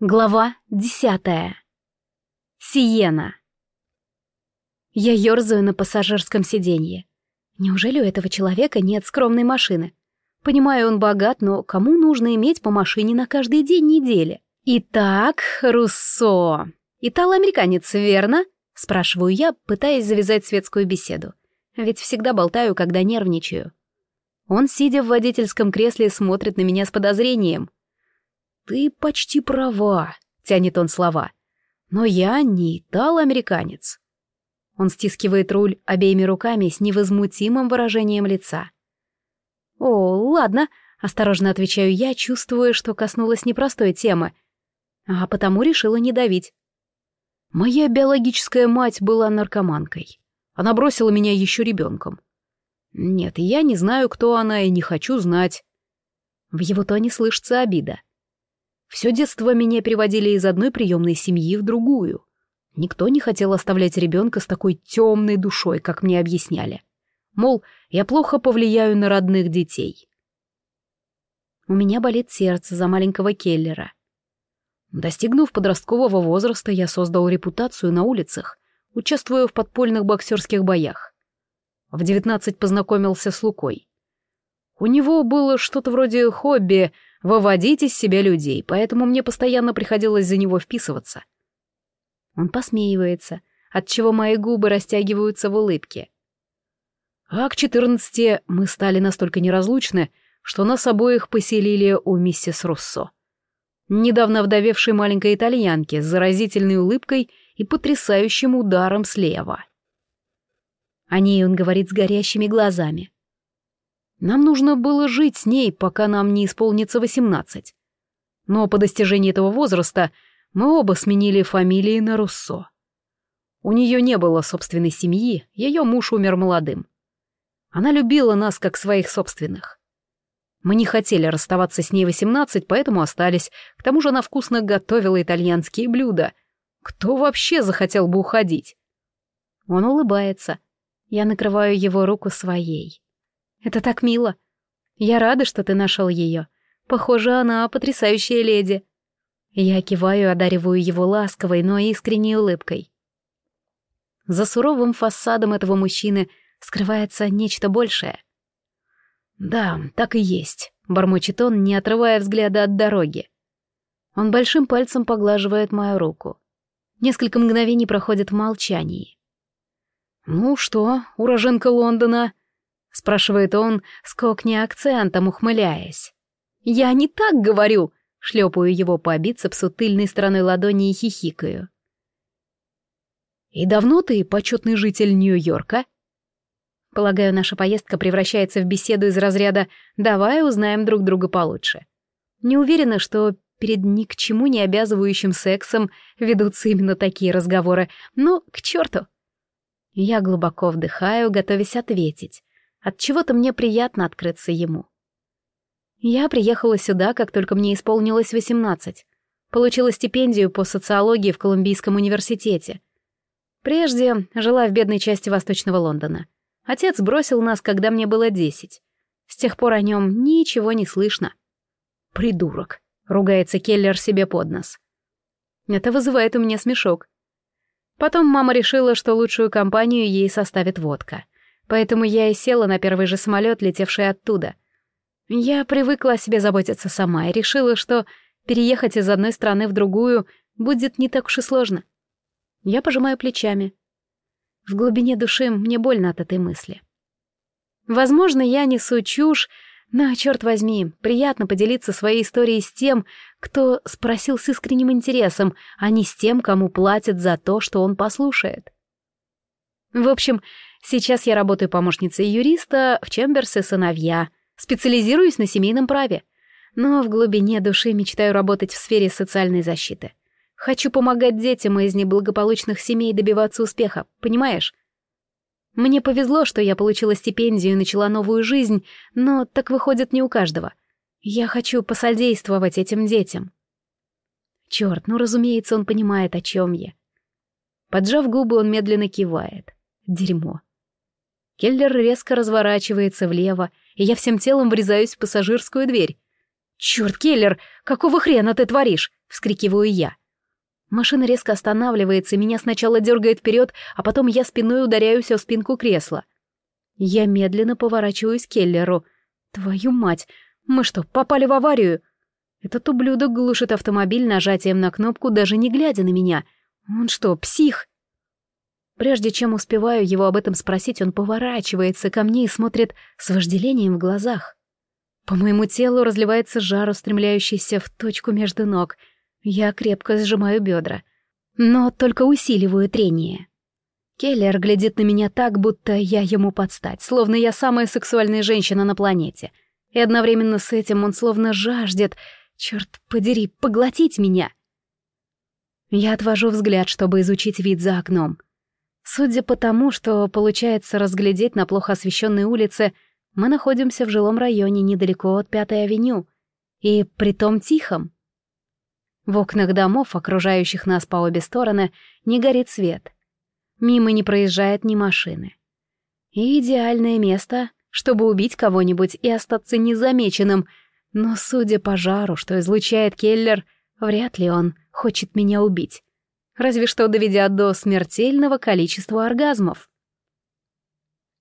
Глава десятая. Сиена. Я ерзаю на пассажирском сиденье. Неужели у этого человека нет скромной машины? Понимаю, он богат, но кому нужно иметь по машине на каждый день недели? Итак, Руссо. Итало-американец, верно? Спрашиваю я, пытаясь завязать светскую беседу. Ведь всегда болтаю, когда нервничаю. Он, сидя в водительском кресле, смотрит на меня с подозрением. «Ты почти права», — тянет он слова. «Но я не итало-американец». Он стискивает руль обеими руками с невозмутимым выражением лица. «О, ладно», — осторожно отвечаю я, чувствуя, что коснулась непростой темы, а потому решила не давить. Моя биологическая мать была наркоманкой. Она бросила меня еще ребенком. Нет, я не знаю, кто она, и не хочу знать. В его тоне слышится обида. Все детство меня переводили из одной приемной семьи в другую. Никто не хотел оставлять ребенка с такой темной душой, как мне объясняли. Мол, я плохо повлияю на родных детей. У меня болит сердце за маленького Келлера. Достигнув подросткового возраста, я создал репутацию на улицах, участвуя в подпольных боксерских боях. В девятнадцать познакомился с Лукой. У него было что-то вроде хобби выводить из себя людей, поэтому мне постоянно приходилось за него вписываться. Он посмеивается, отчего мои губы растягиваются в улыбке. А к четырнадцати мы стали настолько неразлучны, что нас обоих поселили у миссис Руссо. Недавно вдовевшей маленькой итальянки с заразительной улыбкой и потрясающим ударом слева. О ней он говорит с горящими глазами. Нам нужно было жить с ней, пока нам не исполнится восемнадцать. Но по достижении этого возраста мы оба сменили фамилии на Руссо. У нее не было собственной семьи, ее муж умер молодым. Она любила нас как своих собственных. Мы не хотели расставаться с ней восемнадцать, поэтому остались. К тому же она вкусно готовила итальянские блюда. Кто вообще захотел бы уходить? Он улыбается. Я накрываю его руку своей. Это так мило. Я рада, что ты нашел ее. Похоже, она потрясающая леди. Я киваю, одариваю его ласковой, но искренней улыбкой. За суровым фасадом этого мужчины скрывается нечто большее. «Да, так и есть», — бормочет он, не отрывая взгляда от дороги. Он большим пальцем поглаживает мою руку. Несколько мгновений проходит в молчании. «Ну что, уроженка Лондона?» — спрашивает он с кокни акцентом, ухмыляясь. «Я не так говорю!» — шлепаю его по бицепсу тыльной стороной ладони и хихикаю. «И давно ты почетный житель Нью-Йорка?» Полагаю, наша поездка превращается в беседу из разряда «давай узнаем друг друга получше». Не уверена, что перед ни к чему не обязывающим сексом ведутся именно такие разговоры, но к черту. Я глубоко вдыхаю, готовясь ответить. От чего-то мне приятно открыться ему. Я приехала сюда, как только мне исполнилось 18. Получила стипендию по социологии в Колумбийском университете. Прежде жила в бедной части Восточного Лондона. Отец бросил нас, когда мне было 10. С тех пор о нем ничего не слышно. «Придурок», — ругается Келлер себе под нос. Это вызывает у меня смешок. Потом мама решила, что лучшую компанию ей составит водка — Поэтому я и села на первый же самолет, летевший оттуда. Я привыкла о себе заботиться сама и решила, что переехать из одной страны в другую будет не так уж и сложно. Я пожимаю плечами. В глубине души мне больно от этой мысли. Возможно, я несу чушь, но, черт возьми, приятно поделиться своей историей с тем, кто спросил с искренним интересом, а не с тем, кому платят за то, что он послушает. В общем, Сейчас я работаю помощницей юриста в Чемберс сыновья, специализируюсь на семейном праве. Но в глубине души мечтаю работать в сфере социальной защиты. Хочу помогать детям из неблагополучных семей добиваться успеха, понимаешь? Мне повезло, что я получила стипендию и начала новую жизнь, но так выходит не у каждого. Я хочу посодействовать этим детям. Черт, ну разумеется, он понимает, о чем я. Поджав губы, он медленно кивает. Дерьмо. Келлер резко разворачивается влево, и я всем телом врезаюсь в пассажирскую дверь. «Чёрт, Келлер, какого хрена ты творишь?» — вскрикиваю я. Машина резко останавливается, меня сначала дергает вперед, а потом я спиной ударяюсь о спинку кресла. Я медленно поворачиваюсь к Келлеру. «Твою мать! Мы что, попали в аварию?» Этот ублюдок глушит автомобиль нажатием на кнопку, даже не глядя на меня. Он что, псих? Прежде чем успеваю его об этом спросить, он поворачивается ко мне и смотрит с вожделением в глазах. По моему телу разливается жар, устремляющийся в точку между ног. Я крепко сжимаю бедра, но только усиливаю трение. Келлер глядит на меня так, будто я ему подстать, словно я самая сексуальная женщина на планете. И одновременно с этим он словно жаждет, черт подери, поглотить меня. Я отвожу взгляд, чтобы изучить вид за окном. Судя по тому, что получается разглядеть на плохо освещенной улице, мы находимся в жилом районе недалеко от Пятой авеню, и притом тихом. В окнах домов, окружающих нас по обе стороны, не горит свет. Мимо не проезжает ни машины. И идеальное место, чтобы убить кого-нибудь и остаться незамеченным, но, судя по жару, что излучает Келлер, вряд ли он хочет меня убить. Разве что доведя до смертельного количества оргазмов.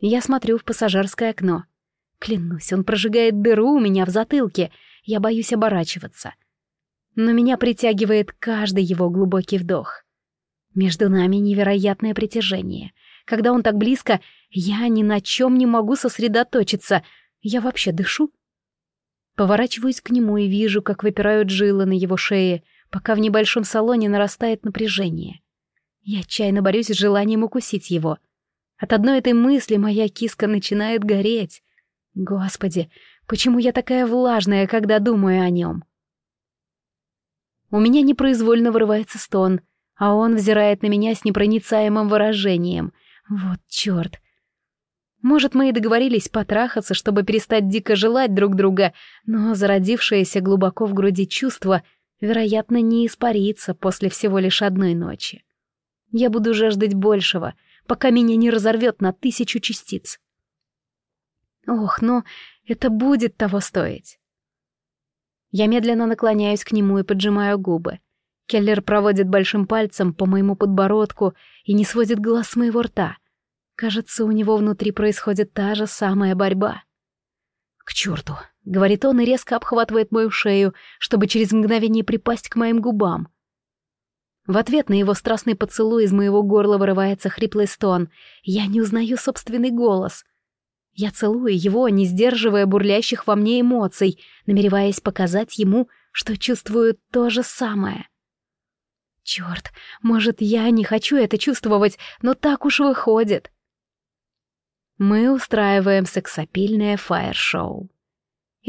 Я смотрю в пассажирское окно — Клянусь, он прожигает дыру у меня в затылке. Я боюсь оборачиваться. Но меня притягивает каждый его глубокий вдох. Между нами невероятное притяжение. Когда он так близко, я ни на чем не могу сосредоточиться. Я вообще дышу. Поворачиваюсь к нему и вижу, как выпирают жилы на его шее, пока в небольшом салоне нарастает напряжение. Я отчаянно борюсь с желанием укусить его. От одной этой мысли моя киска начинает гореть. Господи, почему я такая влажная, когда думаю о нем? У меня непроизвольно вырывается стон, а он взирает на меня с непроницаемым выражением. Вот чёрт. Может, мы и договорились потрахаться, чтобы перестать дико желать друг друга, но зародившееся глубоко в груди чувство, вероятно, не испарится после всего лишь одной ночи. Я буду жаждать большего, пока меня не разорвет на тысячу частиц. Ох, но это будет того стоить. Я медленно наклоняюсь к нему и поджимаю губы. Келлер проводит большим пальцем по моему подбородку и не сводит глаз с моего рта. Кажется, у него внутри происходит та же самая борьба. «К черту!» — говорит он и резко обхватывает мою шею, чтобы через мгновение припасть к моим губам. В ответ на его страстный поцелуй из моего горла вырывается хриплый стон. Я не узнаю собственный голос — я целую его, не сдерживая бурлящих во мне эмоций, намереваясь показать ему, что чувствую то же самое. Черт, может, я не хочу это чувствовать, но так уж выходит. Мы устраиваем сексапильное фаер-шоу.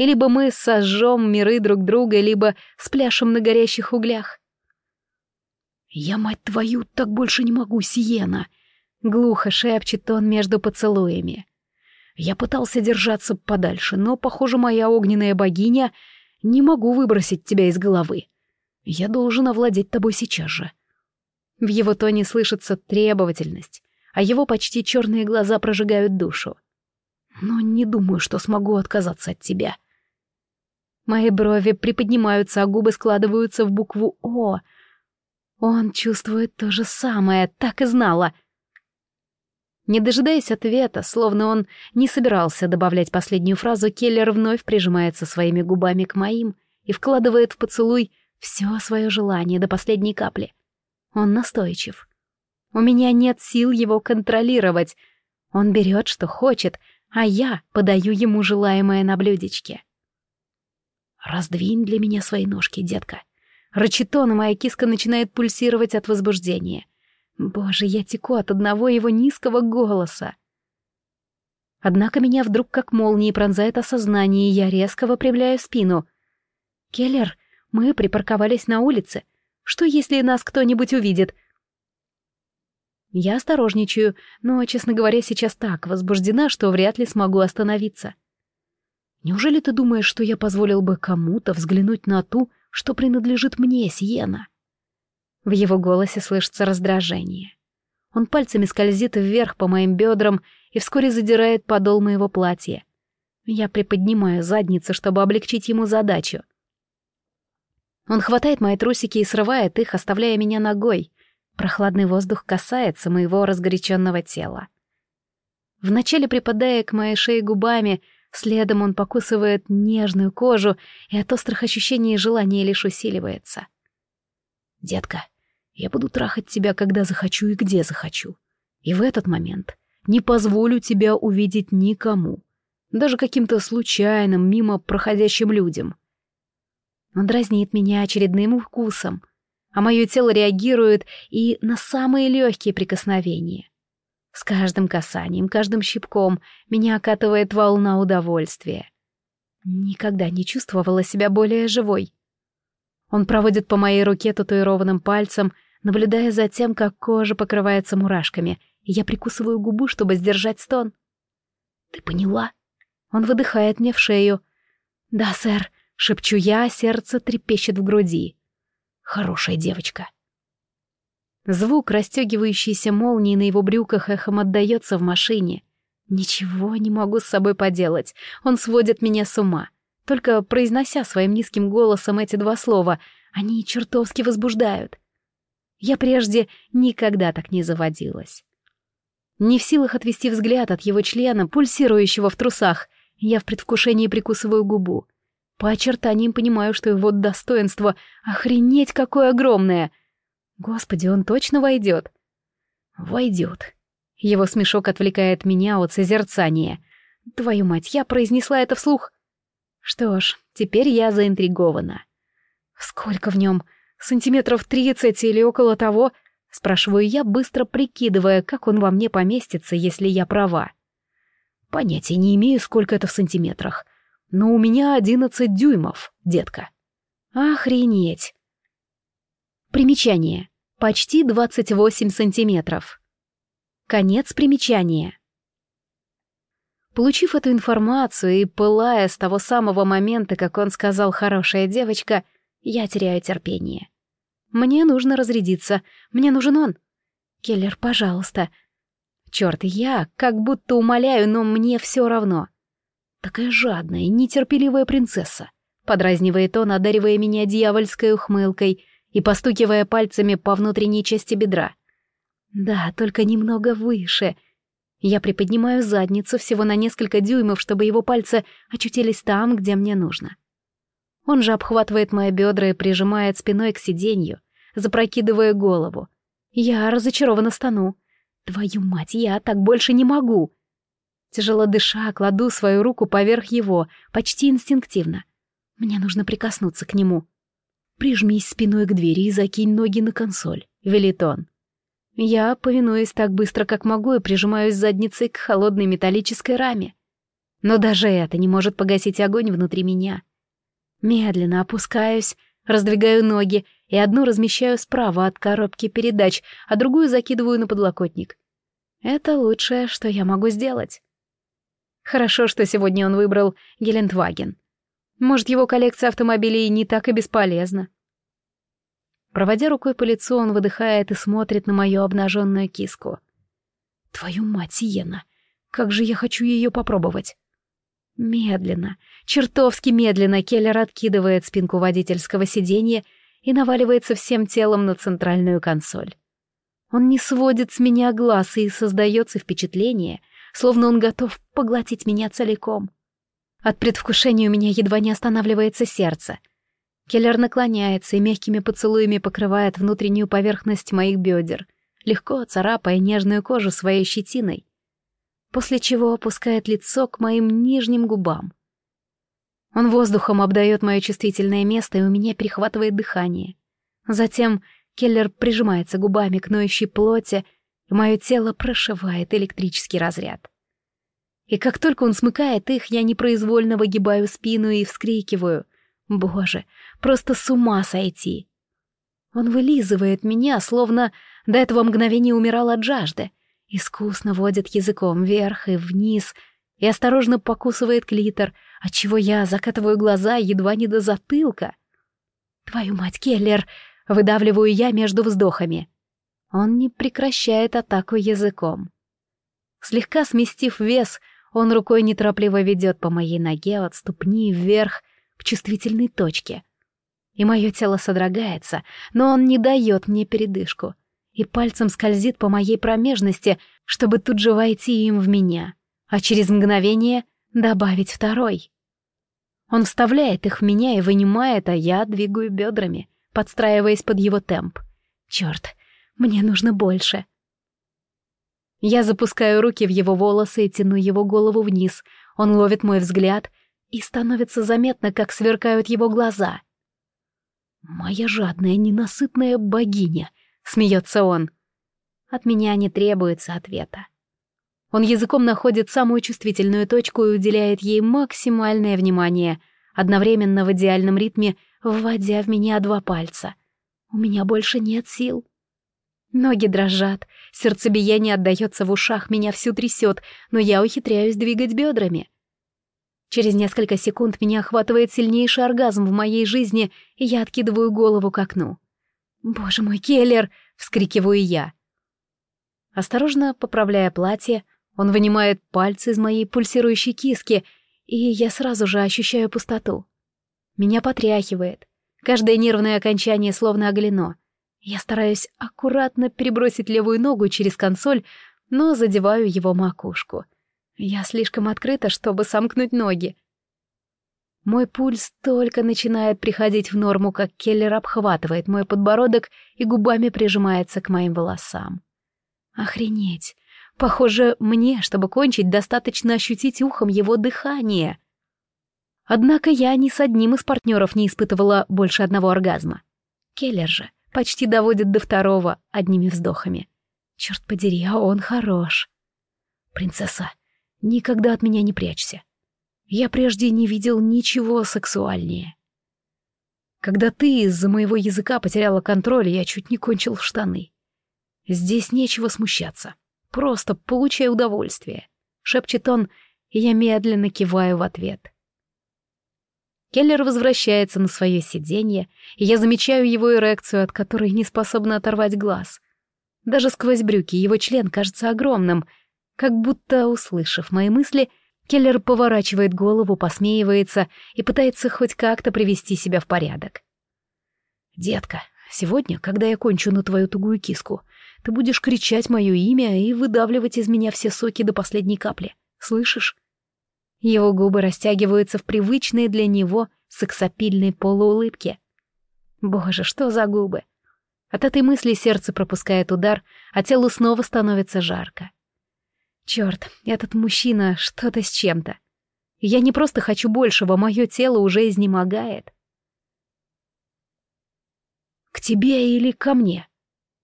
И либо мы сожжем миры друг друга, либо спляшем на горящих углях. «Я, мать твою, так больше не могу, Сиена!» — глухо шепчет он между поцелуями. Я пытался держаться подальше, но, похоже, моя огненная богиня не могу выбросить тебя из головы. Я должен овладеть тобой сейчас же. В его тоне слышится требовательность, а его почти черные глаза прожигают душу. Но не думаю, что смогу отказаться от тебя. Мои брови приподнимаются, а губы складываются в букву «О». Он чувствует то же самое, так и знала — не дожидаясь ответа, словно он не собирался добавлять последнюю фразу, Келлер вновь прижимается своими губами к моим и вкладывает в поцелуй все свое желание до последней капли. Он настойчив. У меня нет сил его контролировать. Он берет, что хочет, а я подаю ему желаемое на блюдечке. «Раздвинь для меня свои ножки, детка». Рычит он, и моя киска начинает пульсировать от возбуждения. Боже, я теку от одного его низкого голоса. Однако меня вдруг как молнией пронзает осознание, и я резко выпрямляю спину. «Келлер, мы припарковались на улице. Что, если нас кто-нибудь увидит?» Я осторожничаю, но, честно говоря, сейчас так возбуждена, что вряд ли смогу остановиться. Неужели ты думаешь, что я позволил бы кому-то взглянуть на ту, что принадлежит мне, Сиена? В его голосе слышится раздражение. Он пальцами скользит вверх по моим бедрам и вскоре задирает подол моего платья. Я приподнимаю задницу, чтобы облегчить ему задачу — Он хватает мои трусики и срывает их, оставляя меня ногой. Прохладный воздух касается моего разгоряченного тела. Вначале припадая к моей шее губами, следом он покусывает нежную кожу, и от острых ощущений и желания лишь усиливается. «Детка, я буду трахать тебя, когда захочу и где захочу. И в этот момент не позволю тебя увидеть никому, даже каким-то случайным, мимо проходящим людям. Он дразнит меня очередным вкусом, а мое тело реагирует и на самые легкие прикосновения. С каждым касанием, каждым щипком меня окатывает волна удовольствия. Никогда не чувствовала себя более живой. Он проводит по моей руке татуированным пальцем, наблюдая за тем, как кожа покрывается мурашками, и я прикусываю губу, чтобы сдержать стон. «Ты поняла?» Он выдыхает мне в шею. «Да, сэр», — шепчу я, а сердце трепещет в груди. «Хорошая девочка». Звук расстегивающейся молнии на его брюках эхом отдается в машине. Ничего не могу с собой поделать. Он сводит меня с ума. Только произнося своим низким голосом эти два слова, они чертовски возбуждают. Я прежде никогда так не заводилась. Не в силах отвести взгляд от его члена, пульсирующего в трусах, я в предвкушении прикусываю губу. По очертаниям понимаю, что его достоинство охренеть какое огромное. Господи, он точно войдет. Войдет. Его смешок отвлекает меня от созерцания. Твою мать, я произнесла это вслух. Что ж, теперь я заинтригована. Сколько в нем? Сантиметров тридцать или около того? Спрашиваю я, быстро прикидывая, как он во мне поместится, если я права. Понятия не имею, сколько это в сантиметрах. Но у меня одиннадцать дюймов, детка. Охренеть. Примечание. Почти двадцать восемь сантиметров. Конец примечания. Получив эту информацию и пылая с того самого момента, как он сказал «хорошая девочка», я теряю терпение. Мне нужно разрядиться, мне нужен он. Келлер, пожалуйста. Черт, я как будто умоляю, но мне все равно. Такая жадная, нетерпеливая принцесса. Подразнивает он, одаривая меня дьявольской ухмылкой и постукивая пальцами по внутренней части бедра. Да, только немного выше — я приподнимаю задницу всего на несколько дюймов, чтобы его пальцы очутились там, где мне нужно. Он же обхватывает мои бедра и прижимает спиной к сиденью, запрокидывая голову. Я разочарованно стану. Твою мать, я так больше не могу. Тяжело дыша, кладу свою руку поверх его, почти инстинктивно. Мне нужно прикоснуться к нему. «Прижмись спиной к двери и закинь ноги на консоль», — велит он. Я повинуюсь так быстро, как могу, и прижимаюсь задницей к холодной металлической раме. Но даже это не может погасить огонь внутри меня. Медленно опускаюсь, раздвигаю ноги и одну размещаю справа от коробки передач, а другую закидываю на подлокотник. Это лучшее, что я могу сделать. Хорошо, что сегодня он выбрал Гелендваген. Может, его коллекция автомобилей не так и бесполезна. Проводя рукой по лицу, он выдыхает и смотрит на мою обнаженную киску. «Твою мать, Сиена! Как же я хочу ее попробовать!» Медленно, чертовски медленно Келлер откидывает спинку водительского сиденья и наваливается всем телом на центральную консоль. Он не сводит с меня глаз и создается впечатление, словно он готов поглотить меня целиком. От предвкушения у меня едва не останавливается сердце — Келлер наклоняется и мягкими поцелуями покрывает внутреннюю поверхность моих бедер, легко царапая нежную кожу своей щетиной, после чего опускает лицо к моим нижним губам. Он воздухом обдает мое чувствительное место, и у меня перехватывает дыхание. Затем Келлер прижимается губами к ноющей плоти, и мое тело прошивает электрический разряд. И как только он смыкает их, я непроизвольно выгибаю спину и вскрикиваю. Боже, просто с ума сойти. Он вылизывает меня, словно до этого мгновения умирал от жажды, искусно водит языком вверх и вниз и осторожно покусывает клитор, отчего я закатываю глаза едва не до затылка. «Твою мать, Келлер!» — выдавливаю я между вздохами. Он не прекращает атаку языком. Слегка сместив вес, он рукой неторопливо ведет по моей ноге от ступни вверх к чувствительной точке. И мое тело содрогается, но он не дает мне передышку. И пальцем скользит по моей промежности, чтобы тут же войти им в меня, а через мгновение добавить второй. Он вставляет их в меня и вынимает, а я двигаю бедрами, подстраиваясь под его темп. Черт, мне нужно больше. Я запускаю руки в его волосы и тяну его голову вниз. Он ловит мой взгляд, и становится заметно, как сверкают его глаза. «Моя жадная, ненасытная богиня», — смеется он. От меня не требуется ответа. Он языком находит самую чувствительную точку и уделяет ей максимальное внимание, одновременно в идеальном ритме вводя в меня два пальца. У меня больше нет сил. Ноги дрожат, сердцебиение отдаётся в ушах, меня всю трясет, но я ухитряюсь двигать бедрами. Через несколько секунд меня охватывает сильнейший оргазм в моей жизни, и я откидываю голову к окну. «Боже мой, Келлер!» — вскрикиваю я. Осторожно поправляя платье, он вынимает пальцы из моей пульсирующей киски, и я сразу же ощущаю пустоту. Меня потряхивает. Каждое нервное окончание словно оголено. Я стараюсь аккуратно перебросить левую ногу через консоль, но задеваю его макушку. Я слишком открыта, чтобы сомкнуть ноги. Мой пульс только начинает приходить в норму, как Келлер обхватывает мой подбородок и губами прижимается к моим волосам. Охренеть! Похоже, мне, чтобы кончить, достаточно ощутить ухом его дыхание. Однако я ни с одним из партнеров не испытывала больше одного оргазма. Келлер же почти доводит до второго одними вздохами. Черт подери, а он хорош. Принцесса, никогда от меня не прячься. Я прежде не видел ничего сексуальнее. Когда ты из-за моего языка потеряла контроль, я чуть не кончил в штаны. Здесь нечего смущаться. Просто получай удовольствие», — шепчет он, и я медленно киваю в ответ. Келлер возвращается на свое сиденье, и я замечаю его эрекцию, от которой не способна оторвать глаз. Даже сквозь брюки его член кажется огромным, как будто, услышав мои мысли, Келлер поворачивает голову, посмеивается и пытается хоть как-то привести себя в порядок. «Детка, сегодня, когда я кончу на твою тугую киску, ты будешь кричать мое имя и выдавливать из меня все соки до последней капли. Слышишь? Его губы растягиваются в привычные для него сексапильной полуулыбке. Боже, что за губы? От этой мысли сердце пропускает удар, а телу снова становится жарко. Черт, этот мужчина что-то с чем-то. Я не просто хочу большего, мое тело уже изнемогает. К тебе или ко мне?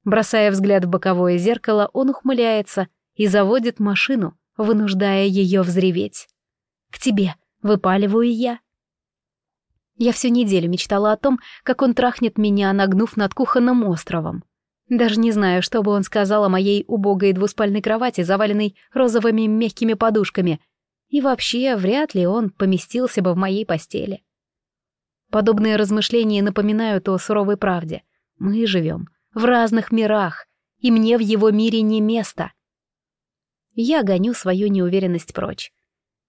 Бросая взгляд в боковое зеркало, он ухмыляется и заводит машину, вынуждая ее взреветь. «К тебе!» — выпаливаю я. Я всю неделю мечтала о том, как он трахнет меня, нагнув над кухонным островом. Даже не знаю, что бы он сказал о моей убогой двуспальной кровати, заваленной розовыми мягкими подушками. И вообще, вряд ли он поместился бы в моей постели. Подобные размышления напоминают о суровой правде. Мы живем в разных мирах, и мне в его мире не место. Я гоню свою неуверенность прочь.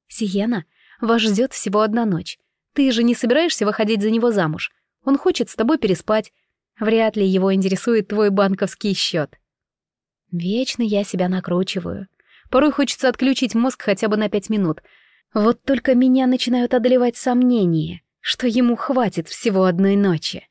«Сиена, вас ждет всего одна ночь. Ты же не собираешься выходить за него замуж. Он хочет с тобой переспать. Вряд ли его интересует твой банковский счет». Вечно я себя накручиваю. Порой хочется отключить мозг хотя бы на пять минут. Вот только меня начинают одолевать сомнения, что ему хватит всего одной ночи.